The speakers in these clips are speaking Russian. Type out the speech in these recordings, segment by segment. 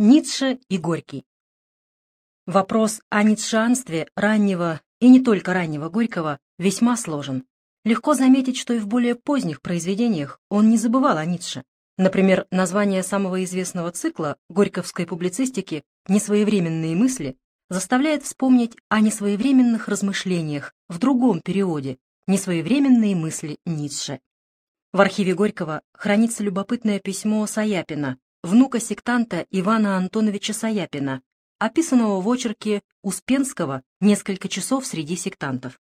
Ницше и Горький. Вопрос о ницшеанстве раннего и не только раннего Горького весьма сложен. Легко заметить, что и в более поздних произведениях он не забывал о Ницше. Например, название самого известного цикла горьковской публицистики «Несвоевременные мысли» заставляет вспомнить о несвоевременных размышлениях в другом периоде «Несвоевременные мысли Ницше». В архиве Горького хранится любопытное письмо Саяпина, внука сектанта Ивана Антоновича Саяпина, описанного в очерке Успенского «Несколько часов среди сектантов».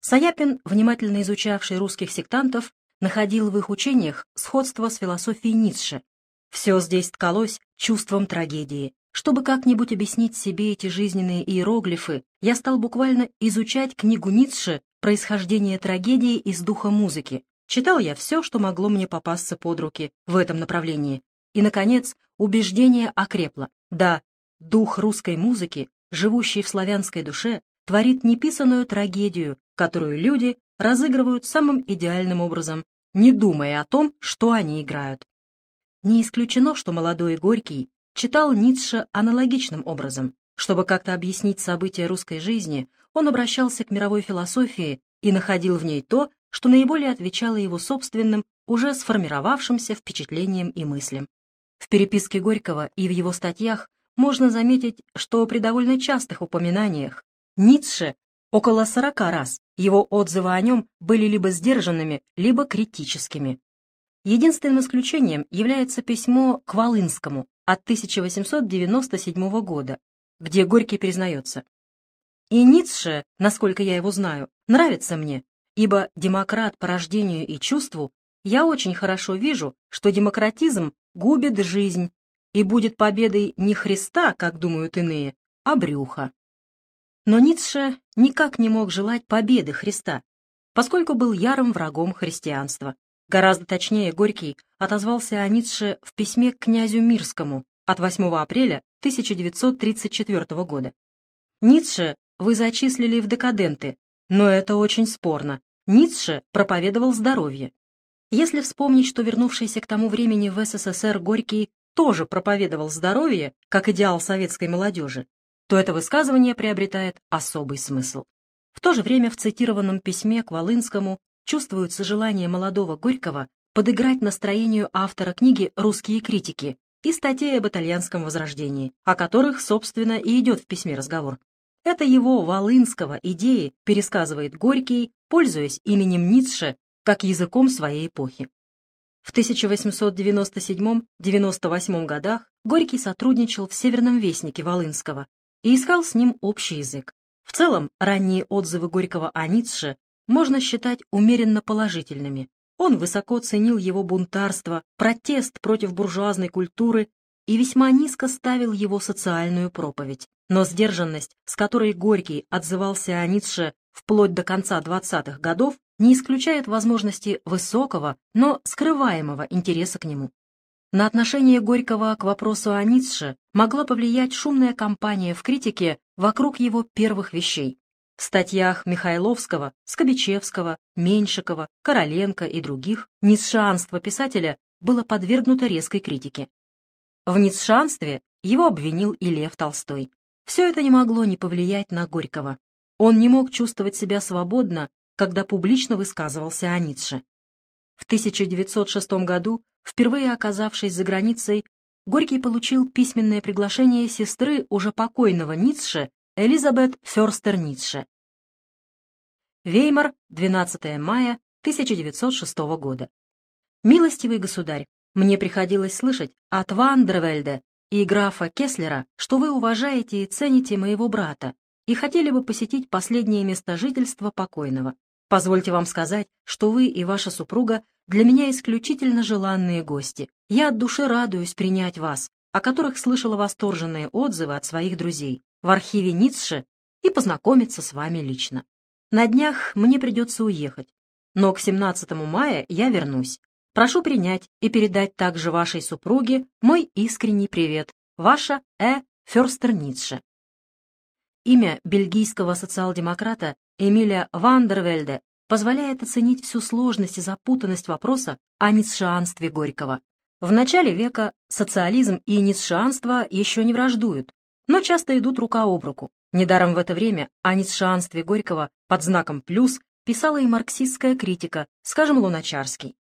Саяпин, внимательно изучавший русских сектантов, находил в их учениях сходство с философией Ницше. Все здесь ткалось чувством трагедии. Чтобы как-нибудь объяснить себе эти жизненные иероглифы, я стал буквально изучать книгу Ницше «Происхождение трагедии из духа музыки». Читал я все, что могло мне попасться под руки в этом направлении, и, наконец, убеждение окрепло. Да, дух русской музыки, живущий в славянской душе, творит неписанную трагедию, которую люди разыгрывают самым идеальным образом, не думая о том, что они играют. Не исключено, что молодой Горький читал Ницше аналогичным образом. Чтобы как-то объяснить события русской жизни, он обращался к мировой философии и находил в ней то, что наиболее отвечало его собственным, уже сформировавшимся впечатлениям и мыслям. В переписке Горького и в его статьях можно заметить, что при довольно частых упоминаниях Ницше около сорока раз его отзывы о нем были либо сдержанными, либо критическими. Единственным исключением является письмо к Волынскому от 1897 года, где Горький признается. И Ницше, насколько я его знаю, нравится мне, ибо демократ по рождению и чувству, я очень хорошо вижу, что демократизм губит жизнь, и будет победой не Христа, как думают иные, а брюха. Но Ницше никак не мог желать победы Христа, поскольку был ярым врагом христианства. Гораздо точнее Горький отозвался о Ницше в письме к князю Мирскому от 8 апреля 1934 года. Ницше вы зачислили в декаденты, но это очень спорно. Ницше проповедовал здоровье. Если вспомнить, что вернувшийся к тому времени в СССР Горький тоже проповедовал здоровье, как идеал советской молодежи, то это высказывание приобретает особый смысл. В то же время в цитированном письме к Волынскому чувствуется желание молодого Горького подыграть настроению автора книги «Русские критики» и статей об итальянском возрождении, о которых, собственно, и идет в письме разговор. Это его, Волынского, идеи пересказывает Горький, пользуясь именем Ницше как языком своей эпохи. В 1897-98 годах Горький сотрудничал в «Северном вестнике» Волынского и искал с ним общий язык. В целом, ранние отзывы Горького о Ницше можно считать умеренно положительными. Он высоко ценил его бунтарство, протест против буржуазной культуры и весьма низко ставил его социальную проповедь. Но сдержанность, с которой Горький отзывался о Ницше вплоть до конца 20-х годов, не исключает возможности высокого, но скрываемого интереса к нему. На отношение Горького к вопросу о Ницше могла повлиять шумная кампания в критике вокруг его первых вещей. В статьях Михайловского, Скобичевского, Меньшикова, Короленко и других ницшеанство писателя было подвергнуто резкой критике. В ницшеанстве его обвинил и Лев Толстой. Все это не могло не повлиять на Горького. Он не мог чувствовать себя свободно когда публично высказывался о Ницше. В 1906 году, впервые оказавшись за границей, Горький получил письменное приглашение сестры уже покойного Ницше Элизабет Ферстер Ницше. Веймар, 12 мая 1906 года. «Милостивый государь, мне приходилось слышать от Вандервельда и графа Кеслера, что вы уважаете и цените моего брата и хотели бы посетить последнее место жительства покойного. Позвольте вам сказать, что вы и ваша супруга для меня исключительно желанные гости. Я от души радуюсь принять вас, о которых слышала восторженные отзывы от своих друзей в архиве Ницше и познакомиться с вами лично. На днях мне придется уехать, но к 17 мая я вернусь. Прошу принять и передать также вашей супруге мой искренний привет. Ваша Э. Ферстер Ницше. Имя бельгийского социал-демократа Эмиля Вандервельде позволяет оценить всю сложность и запутанность вопроса о ницшеанстве Горького. В начале века социализм и ницшеанство еще не враждуют, но часто идут рука об руку. Недаром в это время о ницшеанстве Горького под знаком «плюс» писала и марксистская критика, скажем, Луначарский.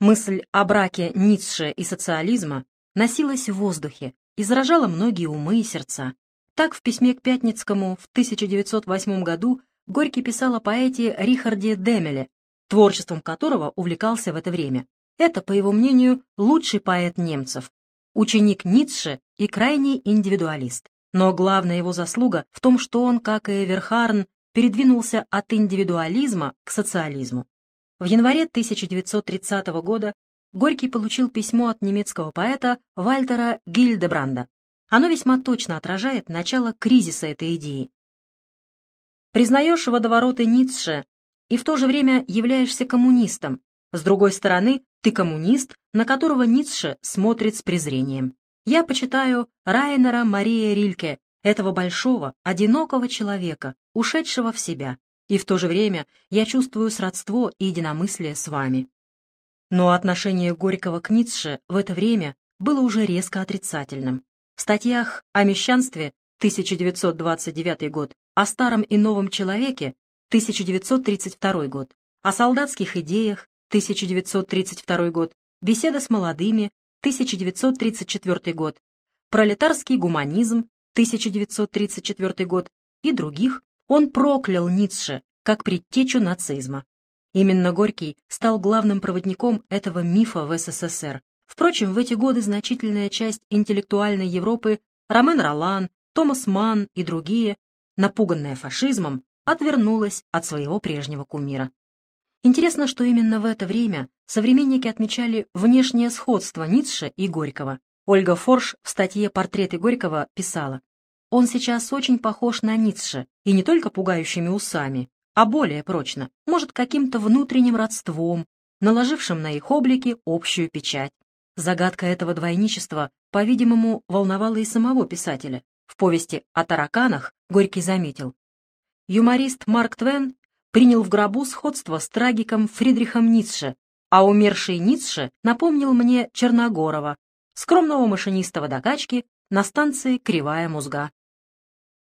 Мысль о браке Ницше и социализма носилась в воздухе и заражала многие умы и сердца. Так в письме к Пятницкому в 1908 году Горький писал о поэте Рихарде Демеле, творчеством которого увлекался в это время. Это, по его мнению, лучший поэт немцев, ученик Ницше и крайний индивидуалист. Но главная его заслуга в том, что он, как и Верхарн, передвинулся от индивидуализма к социализму. В январе 1930 года Горький получил письмо от немецкого поэта Вальтера Гильдебранда. Оно весьма точно отражает начало кризиса этой идеи. Признаешь водовороты Ницше и в то же время являешься коммунистом. С другой стороны, ты коммунист, на которого Ницше смотрит с презрением. Я почитаю Райнера Мария Рильке, этого большого, одинокого человека, ушедшего в себя, и в то же время я чувствую сродство и единомыслие с вами. Но отношение Горького к Ницше в это время было уже резко отрицательным. В статьях о мещанстве 1929 год, о старом и новом человеке 1932 год, о солдатских идеях 1932 год, беседа с молодыми 1934 год, пролетарский гуманизм 1934 год и других, он проклял Ницше как предтечу нацизма. Именно Горький стал главным проводником этого мифа в СССР. Впрочем, в эти годы значительная часть интеллектуальной Европы, Ромен Ролан, Томас Манн и другие, напуганная фашизмом, отвернулась от своего прежнего кумира. Интересно, что именно в это время современники отмечали внешнее сходство Ницше и Горького. Ольга Форш в статье «Портреты Горького» писала, «Он сейчас очень похож на Ницше, и не только пугающими усами, а более прочно, может, каким-то внутренним родством, наложившим на их облики общую печать. Загадка этого двойничества, по-видимому, волновала и самого писателя. В повести о тараканах Горький заметил, Юморист Марк Твен принял в гробу сходство с трагиком Фридрихом Ницше, а умерший Ницше напомнил мне Черногорова, скромного машиниста водокачки на станции Кривая Музга.